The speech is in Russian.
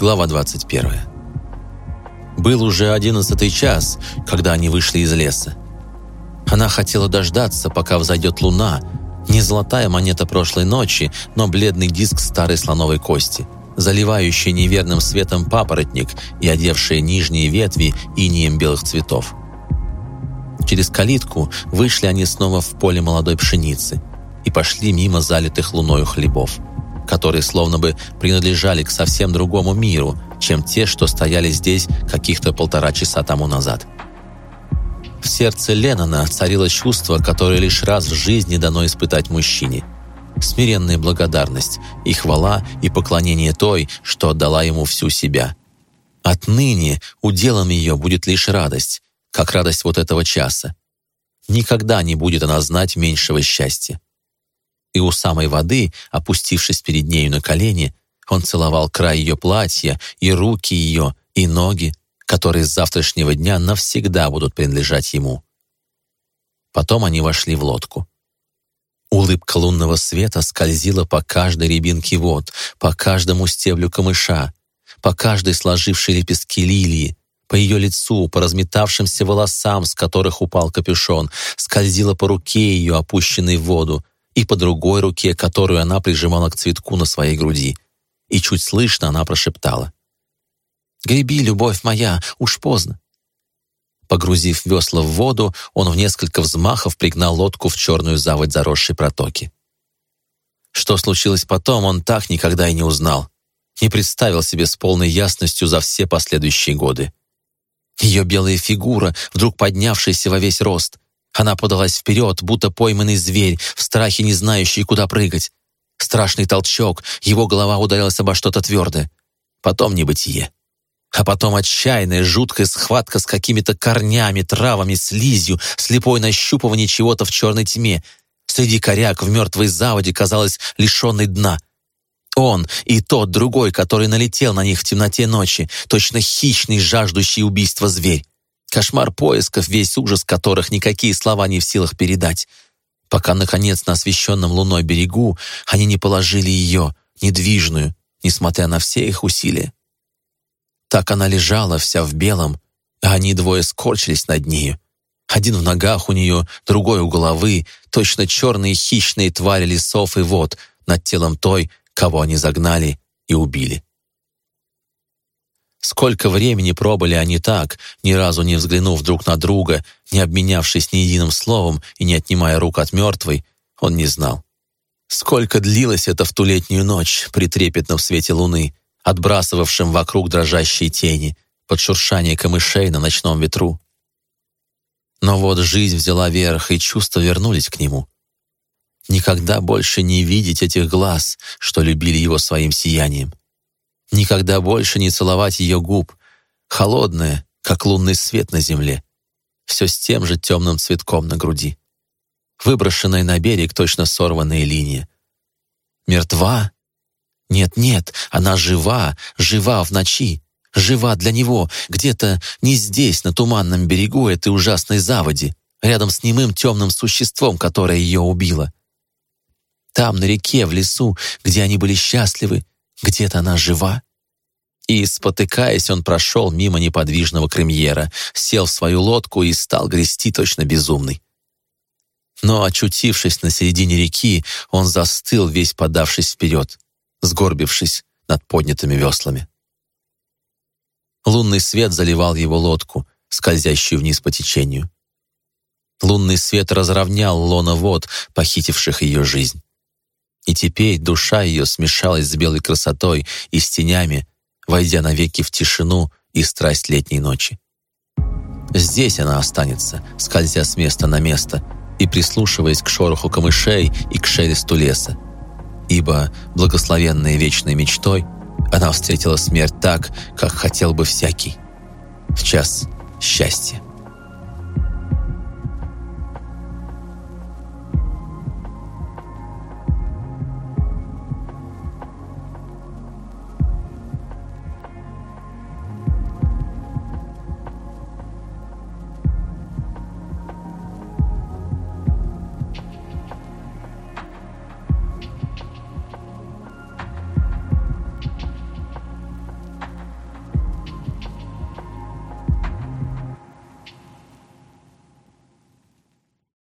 Глава 21. Был уже одиннадцатый час, когда они вышли из леса. Она хотела дождаться, пока взойдет луна, не золотая монета прошлой ночи, но бледный диск старой слоновой кости, заливающий неверным светом папоротник и одевшие нижние ветви инием белых цветов. Через калитку вышли они снова в поле молодой пшеницы и пошли мимо залитых луною хлебов, которые словно бы принадлежали к совсем другому миру, чем те, что стояли здесь каких-то полтора часа тому назад. В сердце Леннона царило чувство, которое лишь раз в жизни дано испытать мужчине. Смиренная благодарность и хвала и поклонение той, что отдала ему всю себя. Отныне уделом ее будет лишь радость, как радость вот этого часа. Никогда не будет она знать меньшего счастья. И у самой воды, опустившись перед нею на колени, он целовал край ее платья и руки ее, и ноги, которые с завтрашнего дня навсегда будут принадлежать ему. Потом они вошли в лодку. Улыбка лунного света скользила по каждой рябинке вод, по каждому стеблю камыша, по каждой сложившей лепестки лилии, по ее лицу, по разметавшимся волосам, с которых упал капюшон, скользила по руке ее, опущенной в воду, и по другой руке, которую она прижимала к цветку на своей груди. И чуть слышно она прошептала. «Греби, любовь моя, уж поздно». Погрузив весла в воду, он в несколько взмахов пригнал лодку в черную заводь заросшей протоки. Что случилось потом, он так никогда и не узнал. Не представил себе с полной ясностью за все последующие годы. Ее белая фигура, вдруг поднявшаяся во весь рост. Она подалась вперед, будто пойманный зверь, в страхе не знающий, куда прыгать. Страшный толчок, его голова ударилась обо что-то твердое. Потом небытие. А потом отчаянная, жуткая схватка с какими-то корнями, травами, слизью, слепое нащупывание чего-то в черной тьме. Среди коряк в мертвой заводе казалось лишенной дна. Он и тот другой, который налетел на них в темноте ночи, точно хищный, жаждущий убийства зверь. Кошмар поисков, весь ужас которых никакие слова не в силах передать. Пока, наконец, на освещенном луной берегу они не положили ее, недвижную, несмотря на все их усилия. Так она лежала, вся в белом, а они двое скорчились над нею. Один в ногах у нее, другой у головы, точно черные хищные твари лесов и вод над телом той, кого они загнали и убили. Сколько времени пробыли они так, ни разу не взглянув друг на друга, не обменявшись ни единым словом и не отнимая рук от мертвой, он не знал. Сколько длилось это в ту летнюю ночь при трепетном свете луны, отбрасывавшим вокруг дрожащие тени, под шуршание камышей на ночном ветру. Но вот жизнь взяла верх, и чувства вернулись к нему. Никогда больше не видеть этих глаз, что любили его своим сиянием. Никогда больше не целовать ее губ, холодная, как лунный свет на земле, все с тем же темным цветком на груди. Выброшенная на берег точно сорванная линия. Мертва? Нет-нет, она жива, жива в ночи, жива для него, где-то не здесь, на туманном берегу этой ужасной заводи, рядом с немым темным существом, которое ее убило. Там, на реке, в лесу, где они были счастливы, где-то она жива. И, спотыкаясь, он прошел мимо неподвижного кремьера, сел в свою лодку и стал грести точно безумный. Но, очутившись на середине реки, он застыл, весь подавшись вперед сгорбившись над поднятыми веслами. Лунный свет заливал его лодку, скользящую вниз по течению. Лунный свет разровнял лона вод, похитивших ее жизнь. И теперь душа ее смешалась с белой красотой и с тенями, войдя навеки в тишину и страсть летней ночи. Здесь она останется, скользя с места на место и прислушиваясь к шороху камышей и к шелесту леса, ибо, благословенная вечной мечтой, она встретила смерть так, как хотел бы всякий, в час счастья.